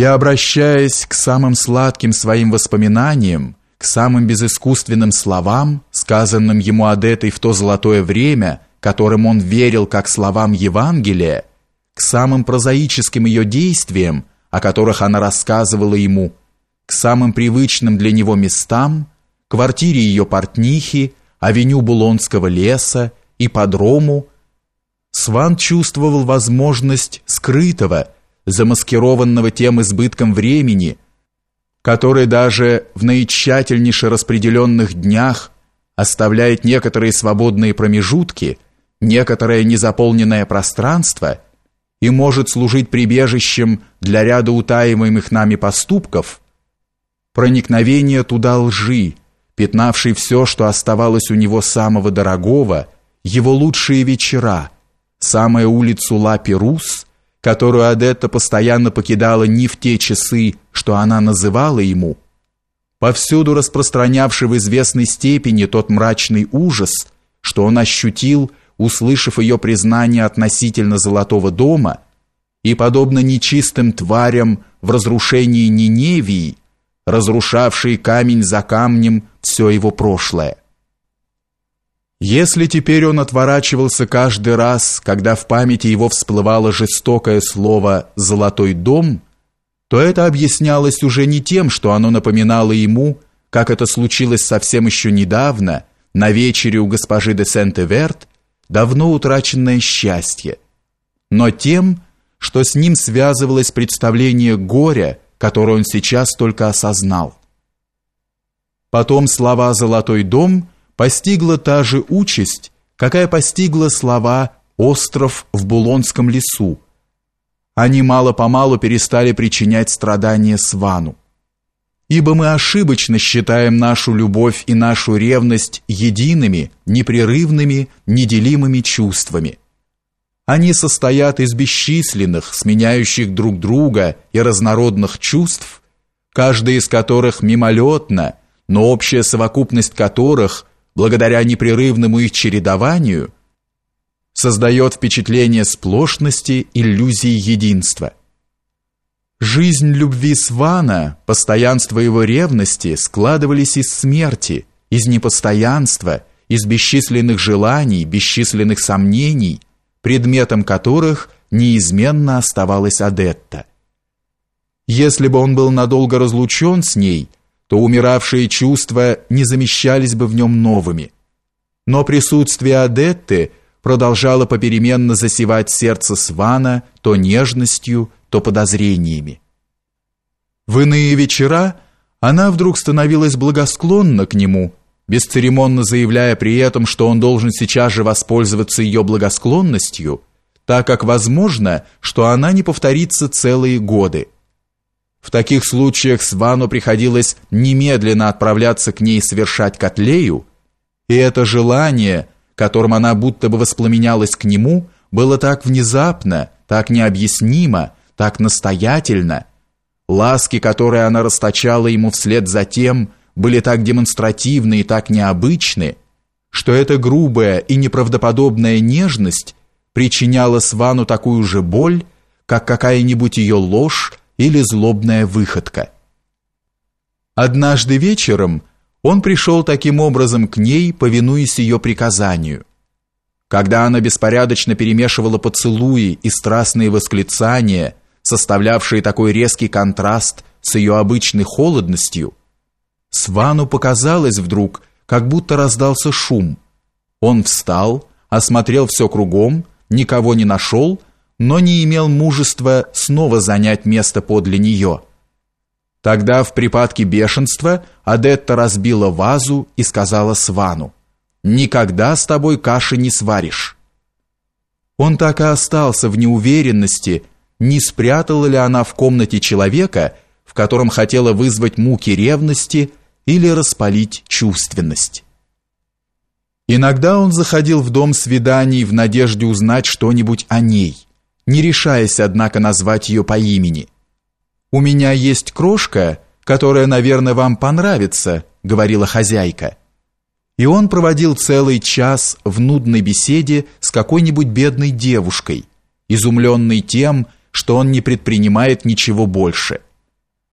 И обращаясь к самым сладким своим воспоминаниям, к самым безыскусственным словам, сказанным ему Адетой в то золотое время, которым он верил как словам Евангелия, к самым прозаическим ее действиям, о которых она рассказывала ему, к самым привычным для него местам, квартире ее портнихи, авеню Булонского леса, и подрому, Сван чувствовал возможность скрытого, замаскированного тем избытком времени, который даже в наитщательнейше распределенных днях оставляет некоторые свободные промежутки, некоторое незаполненное пространство и может служить прибежищем для ряда утаиваемых нами поступков, проникновение туда лжи, пятнавшей все, что оставалось у него самого дорогого, его лучшие вечера, самую улицу Ла-Перус, которую Адетта постоянно покидала не в те часы, что она называла ему, повсюду распространявший в известной степени тот мрачный ужас, что он ощутил, услышав ее признание относительно Золотого дома, и, подобно нечистым тварям в разрушении Ниневии, разрушавший камень за камнем все его прошлое. Если теперь он отворачивался каждый раз, когда в памяти его всплывало жестокое слово «золотой дом», то это объяснялось уже не тем, что оно напоминало ему, как это случилось совсем еще недавно, на вечере у госпожи де Сент-Эверт, давно утраченное счастье, но тем, что с ним связывалось представление горя, которое он сейчас только осознал. Потом слова «золотой дом» постигла та же участь, какая постигла слова «остров в Булонском лесу». Они мало-помалу перестали причинять страдания Свану. Ибо мы ошибочно считаем нашу любовь и нашу ревность едиными, непрерывными, неделимыми чувствами. Они состоят из бесчисленных, сменяющих друг друга и разнородных чувств, каждая из которых мимолетна, но общая совокупность которых благодаря непрерывному их чередованию, создает впечатление сплошности, иллюзии единства. Жизнь любви Свана, постоянство его ревности складывались из смерти, из непостоянства, из бесчисленных желаний, бесчисленных сомнений, предметом которых неизменно оставалась Адетта. Если бы он был надолго разлучен с ней – то умиравшие чувства не замещались бы в нем новыми. Но присутствие Адетты продолжало попеременно засевать сердце Свана то нежностью, то подозрениями. В иные вечера она вдруг становилась благосклонна к нему, бесцеремонно заявляя при этом, что он должен сейчас же воспользоваться ее благосклонностью, так как возможно, что она не повторится целые годы. В таких случаях Свану приходилось немедленно отправляться к ней совершать котлею, и это желание, которым она будто бы воспламенялась к нему, было так внезапно, так необъяснимо, так настоятельно. Ласки, которые она расточала ему вслед за тем, были так демонстративны и так необычны, что эта грубая и неправдоподобная нежность причиняла Свану такую же боль, как какая-нибудь ее ложь или злобная выходка. Однажды вечером он пришел таким образом к ней, повинуясь ее приказанию. Когда она беспорядочно перемешивала поцелуи и страстные восклицания, составлявшие такой резкий контраст с ее обычной холодностью, Свану показалось вдруг, как будто раздался шум. Он встал, осмотрел все кругом, никого не нашел но не имел мужества снова занять место подле нее. Тогда в припадке бешенства Адетта разбила вазу и сказала Свану, «Никогда с тобой каши не сваришь». Он так и остался в неуверенности, не спрятала ли она в комнате человека, в котором хотела вызвать муки ревности или распалить чувственность. Иногда он заходил в дом свиданий в надежде узнать что-нибудь о ней – не решаясь, однако, назвать ее по имени. «У меня есть крошка, которая, наверное, вам понравится», — говорила хозяйка. И он проводил целый час в нудной беседе с какой-нибудь бедной девушкой, изумленной тем, что он не предпринимает ничего больше —